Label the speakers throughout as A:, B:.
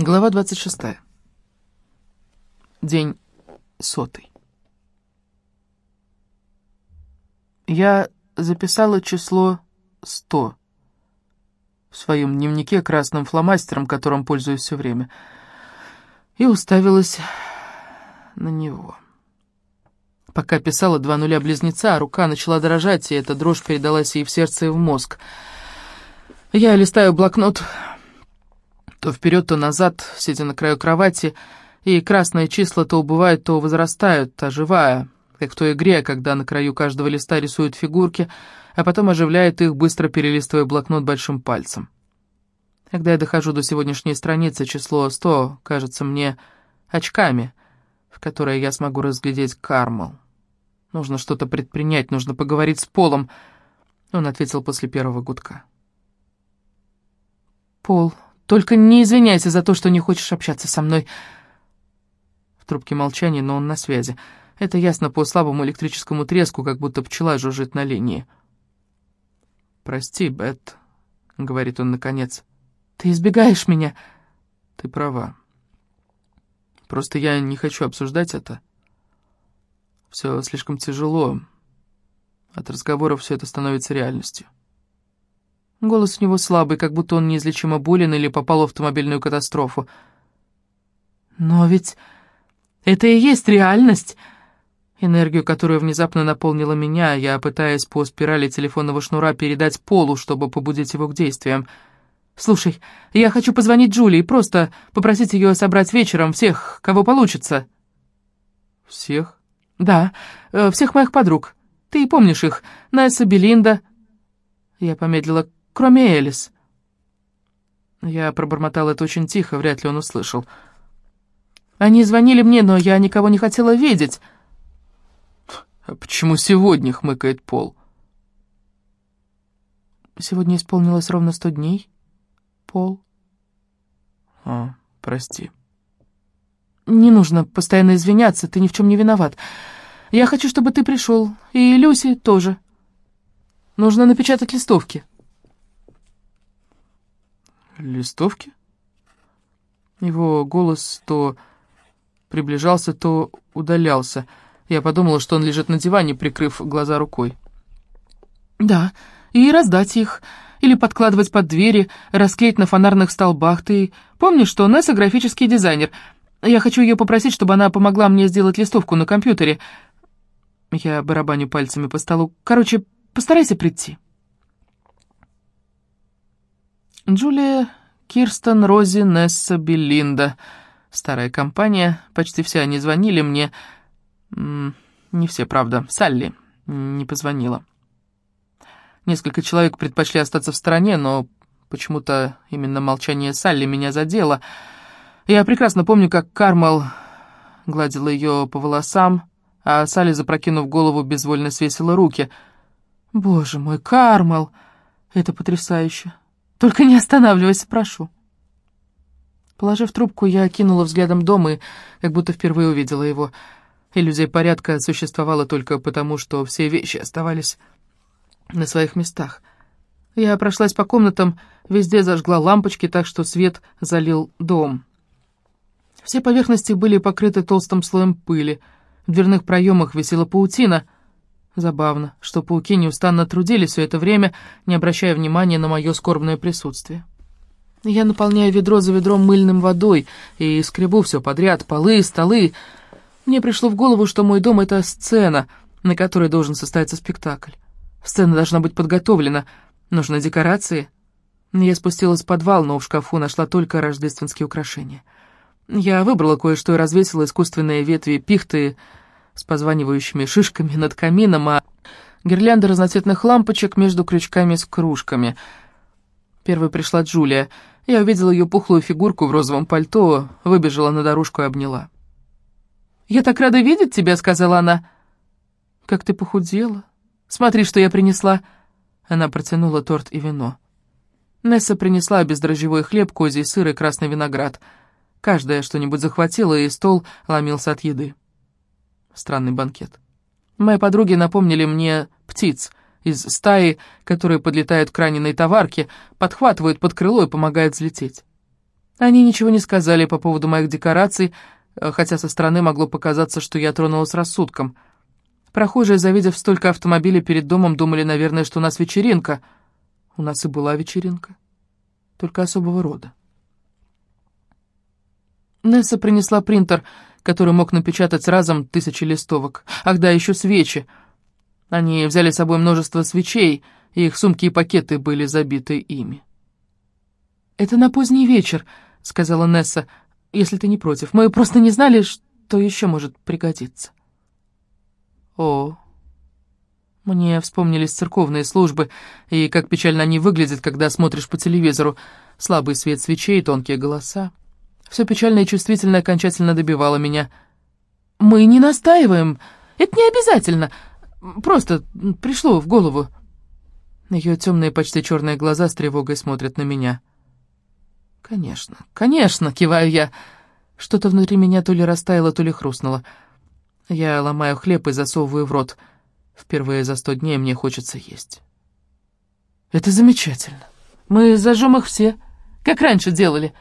A: Глава 26. День сотый. Я записала число 100 в своем дневнике красным фломастером, которым пользуюсь все время, и уставилась на него. Пока писала два нуля близнеца, рука начала дрожать, и эта дрожь передалась ей в сердце и в мозг. Я листаю блокнот то вперед, то назад, сидя на краю кровати, и красные числа то убывают, то возрастают, оживая, как в той игре, когда на краю каждого листа рисуют фигурки, а потом оживляет их, быстро перелистывая блокнот большим пальцем. Когда я дохожу до сегодняшней страницы, число 100 кажется мне очками, в которые я смогу разглядеть Кармал. Нужно что-то предпринять, нужно поговорить с Полом. Он ответил после первого гудка. «Пол, только не извиняйся за то, что не хочешь общаться со мной». В трубке молчание, но он на связи. Это ясно по слабому электрическому треску, как будто пчела жужжит на линии. «Прости, Бет», — говорит он наконец. «Ты избегаешь меня?» «Ты права. Просто я не хочу обсуждать это. Все слишком тяжело. От разговоров все это становится реальностью». Голос у него слабый, как будто он неизлечимо болен или попал в автомобильную катастрофу. «Но ведь это и есть реальность!» Энергию, которая внезапно наполнила меня, я пытаясь по спирали телефонного шнура передать Полу, чтобы побудить его к действиям. «Слушай, я хочу позвонить Джулии, просто попросить ее собрать вечером всех, кого получится». «Всех?» «Да, э, всех моих подруг. Ты помнишь их, Несса, Белинда...» Я помедлила кроме Элис». Я пробормотал это очень тихо, вряд ли он услышал. «Они звонили мне, но я никого не хотела видеть». «А почему сегодня?» — хмыкает Пол. «Сегодня исполнилось ровно сто дней, Пол». «А, прости». «Не нужно постоянно извиняться, ты ни в чем не виноват. Я хочу, чтобы ты пришел, и Люси тоже. Нужно напечатать листовки». «Листовки?» Его голос то приближался, то удалялся. Я подумала, что он лежит на диване, прикрыв глаза рукой. «Да, и раздать их, или подкладывать под двери, расклеить на фонарных столбах. Ты помнишь, что Несса графический дизайнер? Я хочу ее попросить, чтобы она помогла мне сделать листовку на компьютере. Я барабаню пальцами по столу. Короче, постарайся прийти». Джулия, Кирстен, Рози, Несса, Беллинда. Старая компания, почти все они звонили мне. Не все, правда. Салли не позвонила. Несколько человек предпочли остаться в стороне, но почему-то именно молчание Салли меня задело. Я прекрасно помню, как Кармел гладила ее по волосам, а Салли, запрокинув голову, безвольно свесила руки. «Боже мой, Кармел! Это потрясающе! Только не останавливайся, прошу». Положив трубку, я окинула взглядом дом и как будто впервые увидела его. Иллюзия порядка существовала только потому, что все вещи оставались на своих местах. Я прошлась по комнатам, везде зажгла лампочки, так что свет залил дом. Все поверхности были покрыты толстым слоем пыли. В дверных проемах висела паутина — Забавно, что пауки неустанно трудились все это время, не обращая внимания на мое скорбное присутствие. Я наполняю ведро за ведром мыльным водой и скребу все подряд, полы, столы. Мне пришло в голову, что мой дом — это сцена, на которой должен состояться спектакль. Сцена должна быть подготовлена, нужны декорации. Я спустилась в подвал, но в шкафу нашла только рождественские украшения. Я выбрала кое-что и развесила искусственные ветви пихты, с позванивающими шишками над камином, а гирлянды разноцветных лампочек между крючками с кружками. Первой пришла Джулия. Я увидела ее пухлую фигурку в розовом пальто, выбежала на дорожку и обняла. «Я так рада видеть тебя», — сказала она. «Как ты похудела. Смотри, что я принесла». Она протянула торт и вино. Несса принесла бездрожжевой хлеб, козий сыр и красный виноград. Каждая что-нибудь захватила, и стол ломился от еды странный банкет. Мои подруги напомнили мне птиц из стаи, которые подлетают к раненой товарке, подхватывают под крыло и помогают взлететь. Они ничего не сказали по поводу моих декораций, э, хотя со стороны могло показаться, что я тронулась рассудком. Прохожие, завидев столько автомобилей перед домом, думали, наверное, что у нас вечеринка. У нас и была вечеринка, только особого рода. Несса принесла принтер, который мог напечатать разом тысячи листовок. Ах да, еще свечи. Они взяли с собой множество свечей, и их сумки и пакеты были забиты ими. «Это на поздний вечер», — сказала Несса, — «если ты не против. Мы просто не знали, что еще может пригодиться». «О, мне вспомнились церковные службы, и как печально они выглядят, когда смотришь по телевизору. Слабый свет свечей, тонкие голоса. Все печальное и чувствительное окончательно добивало меня. «Мы не настаиваем. Это не обязательно. Просто пришло в голову». Ее темные, почти черные глаза с тревогой смотрят на меня. «Конечно, конечно!» — киваю я. Что-то внутри меня то ли растаяло, то ли хрустнуло. Я ломаю хлеб и засовываю в рот. Впервые за сто дней мне хочется есть. «Это замечательно. Мы зажжем их все, как раньше делали».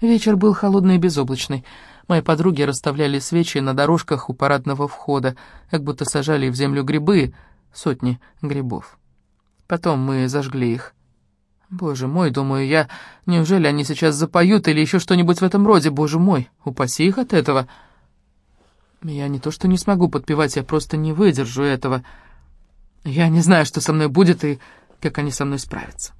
A: Вечер был холодный и безоблачный. Мои подруги расставляли свечи на дорожках у парадного входа, как будто сажали в землю грибы, сотни грибов. Потом мы зажгли их. Боже мой, думаю я, неужели они сейчас запоют или еще что-нибудь в этом роде? Боже мой, упаси их от этого. Я не то что не смогу подпевать, я просто не выдержу этого. Я не знаю, что со мной будет и как они со мной справятся.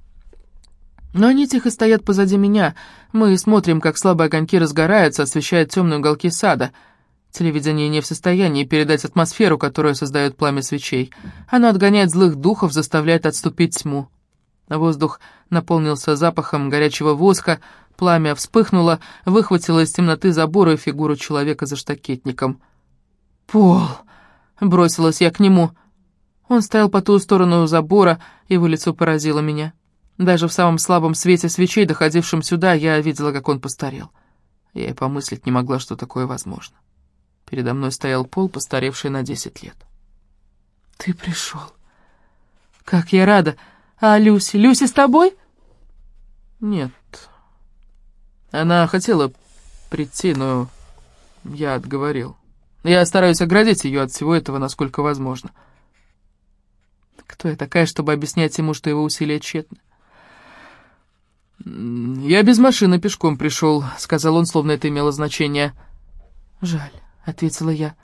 A: Но они тихо стоят позади меня. Мы смотрим, как слабые огоньки разгораются, освещают темные уголки сада. Телевидение не в состоянии передать атмосферу, которую создает пламя свечей. Оно отгоняет злых духов, заставляет отступить тьму. Воздух наполнился запахом горячего воска, пламя вспыхнуло, выхватило из темноты забора фигуру человека за штакетником. «Пол!» — бросилась я к нему. Он стоял по ту сторону забора, его лицо поразило меня. Даже в самом слабом свете свечей, доходившем сюда, я видела, как он постарел. Я и помыслить не могла, что такое возможно. Передо мной стоял пол, постаревший на десять лет. «Ты пришел. Как я рада! А Люси? Люси с тобой?» «Нет. Она хотела прийти, но я отговорил. Я стараюсь оградить ее от всего этого, насколько возможно. Кто я такая, чтобы объяснять ему, что его усилия тщетны? «Я без машины пешком пришел», — сказал он, словно это имело значение. «Жаль», — ответила я.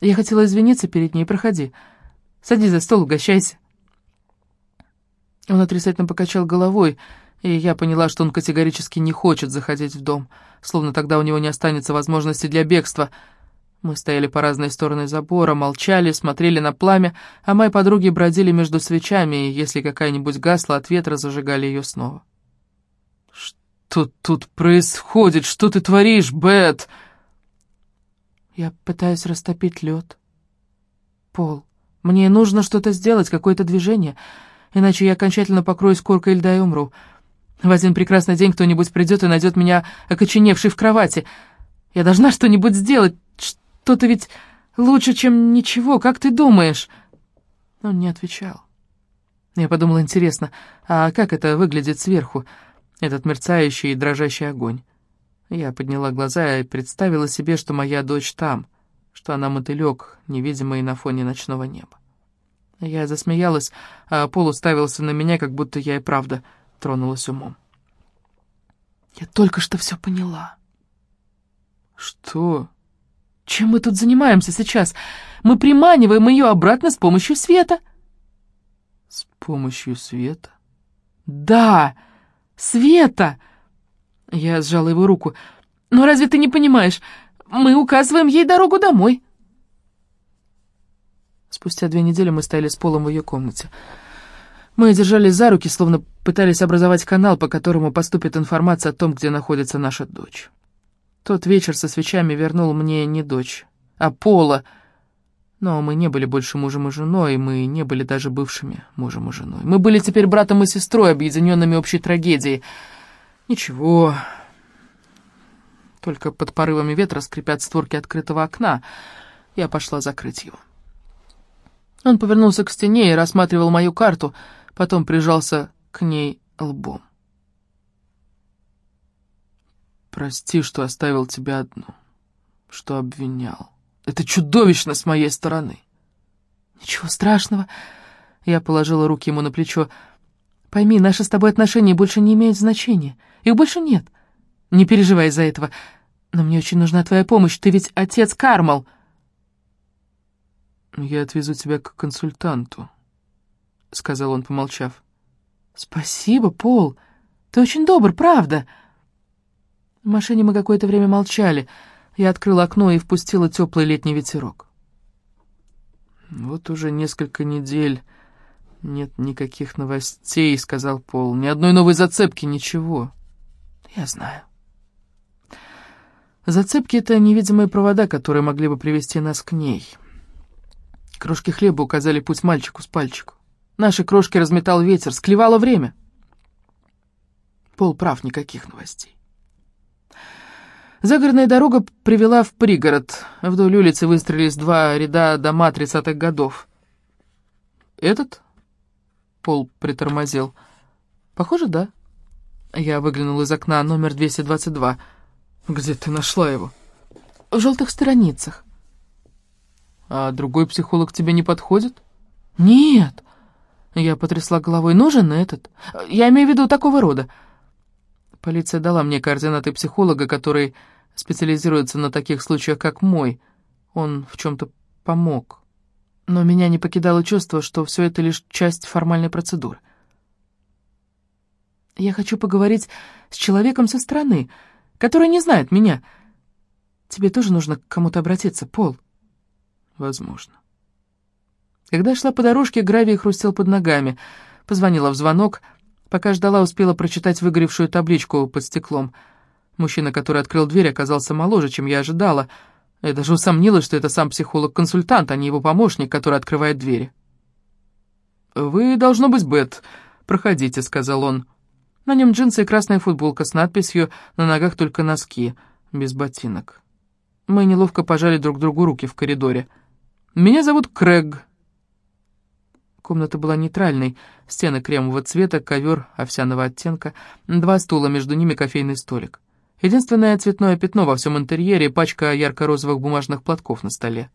A: «Я хотела извиниться перед ней. Проходи. Садись за стол, угощайся». Он отрицательно покачал головой, и я поняла, что он категорически не хочет заходить в дом, словно тогда у него не останется возможности для бегства. Мы стояли по разные стороны забора, молчали, смотрели на пламя, а мои подруги бродили между свечами, и если какая-нибудь гасла от ветра, зажигали ее снова. «Что тут происходит? Что ты творишь, Бет?» «Я пытаюсь растопить лед. Пол, мне нужно что-то сделать, какое-то движение, иначе я окончательно покроюсь коркой льда и умру. В один прекрасный день кто-нибудь придет и найдет меня окоченевшей в кровати. Я должна что-нибудь сделать, что-то ведь лучше, чем ничего, как ты думаешь?» Он не отвечал. Я подумала, интересно, а как это выглядит сверху? Этот мерцающий и дрожащий огонь. Я подняла глаза и представила себе, что моя дочь там, что она мотылек, невидимый на фоне ночного неба. Я засмеялась, а Пол уставился на меня, как будто я и правда тронулась умом. Я только что все поняла. Что? Чем мы тут занимаемся сейчас? Мы приманиваем ее обратно с помощью света. С помощью света? Да! Света!» Я сжала его руку. «Но разве ты не понимаешь? Мы указываем ей дорогу домой». Спустя две недели мы стояли с Полом в ее комнате. Мы держались за руки, словно пытались образовать канал, по которому поступит информация о том, где находится наша дочь. Тот вечер со свечами вернул мне не дочь, а Пола — но мы не были больше мужем и женой, мы не были даже бывшими мужем и женой. Мы были теперь братом и сестрой, объединенными общей трагедией. Ничего. Только под порывами ветра скрипят створки открытого окна. Я пошла закрыть его. Он повернулся к стене и рассматривал мою карту, потом прижался к ней лбом. Прости, что оставил тебя одну, что обвинял. Это чудовищно с моей стороны.
B: Ничего страшного. Я положила руки ему на плечо. Пойми, наши с тобой отношения больше не имеют значения. Их больше нет. Не переживай из-за этого. Но мне очень нужна твоя помощь. Ты ведь отец Кармал.
A: Я отвезу тебя к консультанту, сказал он, помолчав.
B: Спасибо, Пол. Ты очень добр, правда. В машине мы какое-то время молчали. Я открыла окно и впустила теплый летний ветерок.
A: Вот уже несколько недель нет никаких новостей, сказал Пол. Ни одной новой зацепки, ничего.
B: Я знаю.
A: Зацепки — это невидимые провода, которые могли бы привести нас к ней. Крошки хлеба указали путь мальчику с пальчику. Наши крошки разметал ветер, склевало время. Пол прав, никаких новостей. Загородная дорога привела в пригород. Вдоль улицы выстроились два ряда дома тридцатых годов. «Этот?» — Пол притормозил. «Похоже, да». Я выглянул из окна, номер 222. «Где ты нашла его?»
B: «В желтых страницах».
A: «А другой психолог тебе не подходит?»
B: «Нет». Я потрясла головой. «Нужен этот? Я имею в виду такого рода».
A: Полиция дала мне координаты психолога, который специализируется на таких случаях, как мой. Он в чем-то помог. Но меня не покидало чувство, что все это лишь часть формальной процедуры.
B: Я хочу поговорить с человеком со стороны, который не знает меня. Тебе тоже нужно к кому-то обратиться, Пол.
A: Возможно. Когда шла по дорожке, гравий хрустел под ногами. Позвонила в звонок. Пока ждала, успела прочитать выгоревшую табличку под стеклом. Мужчина, который открыл дверь, оказался моложе, чем я ожидала. Я даже усомнилась, что это сам психолог-консультант, а не его помощник, который открывает двери. «Вы, должно быть, Бет. Проходите», — сказал он. На нем джинсы и красная футболка с надписью «На ногах только носки», без ботинок. Мы неловко пожали друг другу руки в коридоре. «Меня зовут Крэг». Комната была нейтральной. Стены кремового цвета, ковер овсяного оттенка, два стула, между ними кофейный столик. Единственное цветное пятно во всем интерьере — пачка ярко-розовых бумажных платков на столе.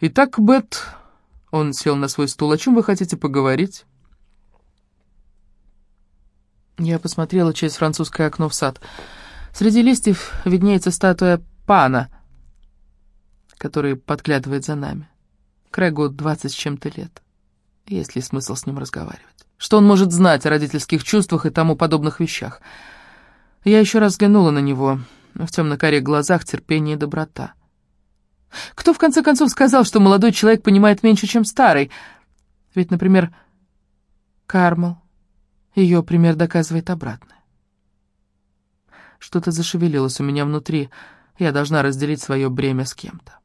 A: «Итак, Бет...» — он сел на свой стул. «О чем вы хотите поговорить?» Я посмотрела через французское окно в сад. Среди листьев виднеется статуя пана, который подглядывает за нами. Крэгу двадцать с чем-то лет. Есть ли смысл с ним разговаривать? Что он может знать о родительских чувствах и тому подобных вещах? Я еще раз взглянула на него. В темно-карих глазах терпение и доброта. Кто, в конце концов, сказал, что молодой человек понимает меньше, чем старый? Ведь, например, Кармал ее пример доказывает обратное. Что-то зашевелилось у меня внутри. Я должна разделить свое бремя с кем-то.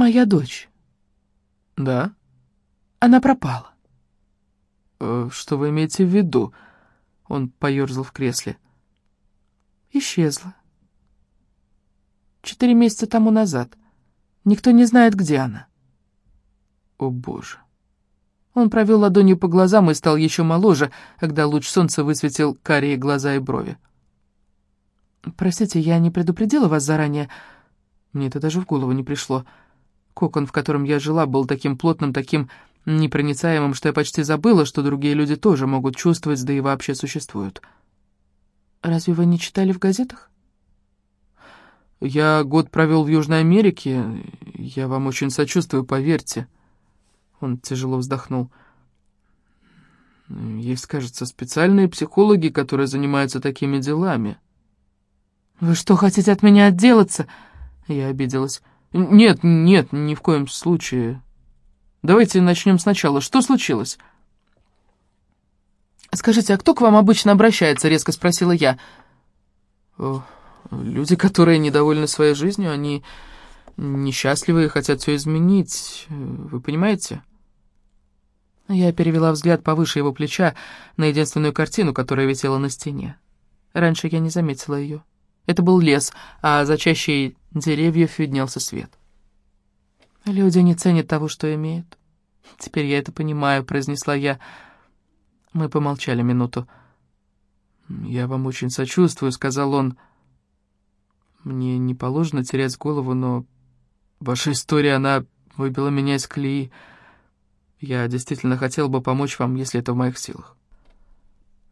B: «Моя дочь».
A: «Да?»
B: «Она пропала».
A: «Э, «Что вы имеете в виду?» Он поерзал в кресле.
B: «Исчезла. Четыре месяца тому назад. Никто не знает, где она».
A: «О, Боже!»
B: Он провел ладонью по глазам и стал еще моложе, когда луч солнца высветил карие глаза и брови. «Простите, я не предупредила вас заранее. Мне это даже в голову не пришло. Кокон, в котором я жила, был таким плотным, таким непроницаемым, что я почти забыла, что другие люди тоже могут чувствовать, да и вообще существуют. Разве вы не читали в газетах?»
A: «Я год провел в Южной Америке. Я вам очень сочувствую, поверьте». Он тяжело вздохнул. Есть, кажется, специальные психологи, которые занимаются такими делами.
B: «Вы что, хотите от меня отделаться?»
A: Я обиделась. «Нет, нет, ни в коем случае. Давайте начнем сначала. Что случилось?»
B: «Скажите, а кто к вам обычно обращается?» — резко спросила я.
A: «Люди, которые недовольны своей жизнью, они несчастливы и хотят все изменить. Вы понимаете?»
B: Я перевела взгляд повыше его плеча на единственную картину, которая висела на стене. Раньше я не заметила ее. Это был лес, а за чащей деревьев виднелся свет. Люди не ценят того, что имеют. Теперь я это понимаю, произнесла я. Мы помолчали минуту. «Я вам очень сочувствую», — сказал он. «Мне не положено терять голову, но ваша история, она выбила меня из колеи. Я действительно хотел бы помочь вам, если это в моих силах».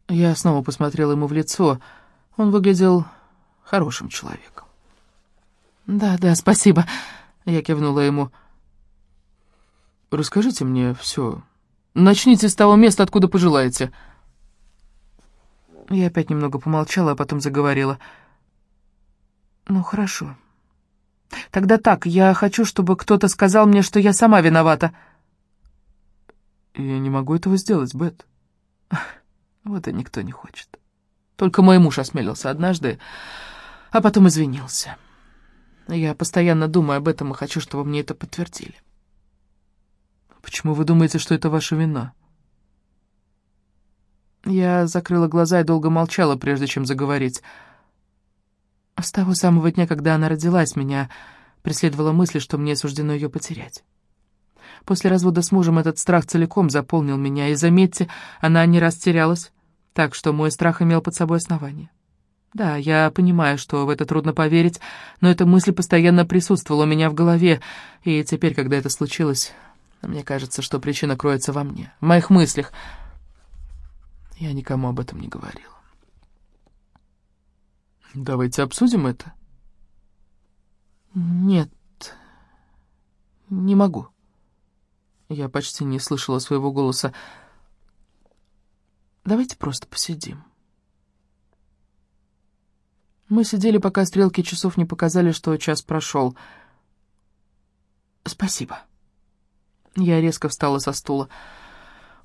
B: Я снова посмотрел ему в лицо. Он выглядел хорошим человеком. «Да, да, спасибо», — я кивнула ему. «Расскажите мне все. Начните с того места, откуда пожелаете». Я опять немного помолчала, а потом заговорила. «Ну, хорошо. Тогда так, я хочу, чтобы кто-то сказал мне, что я сама виновата». «Я не могу этого сделать, Бет». Вот и никто не хочет. Только мой муж осмелился однажды, а потом извинился. Я постоянно думаю об этом и хочу, чтобы мне это подтвердили. Почему вы думаете, что это ваша вина?» Я закрыла глаза и долго молчала, прежде чем заговорить. С того самого дня, когда она родилась, меня преследовала мысль, что мне суждено ее потерять. После развода с мужем этот страх целиком заполнил меня, и, заметьте, она не растерялась, так что мой страх имел под собой основание. Да, я понимаю, что в это трудно поверить, но эта мысль постоянно присутствовала у меня в голове, и теперь, когда это случилось, мне кажется, что причина кроется во мне, в моих мыслях — я никому об этом не говорила. Давайте обсудим это. Нет, не могу. Я почти не слышала своего голоса. Давайте просто посидим. Мы сидели, пока стрелки часов не показали, что час прошел. Спасибо. Я резко встала со стула.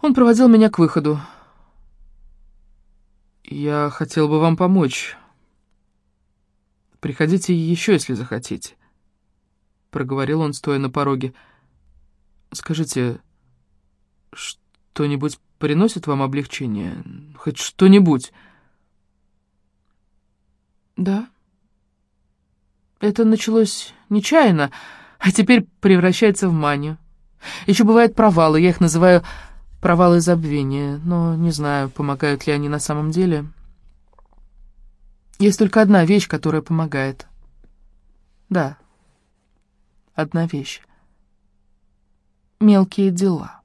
B: Он проводил меня к выходу. «Я хотел бы вам помочь. Приходите еще, если захотите», — проговорил он, стоя на пороге. «Скажите, что-нибудь приносит вам облегчение? Хоть что-нибудь?» «Да. Это началось нечаянно, а теперь превращается в манию. Еще бывают провалы, я их называю провалы забвения, но не знаю, помогают ли они на самом деле. Есть только одна вещь, которая помогает. Да, одна вещь. Мелкие дела.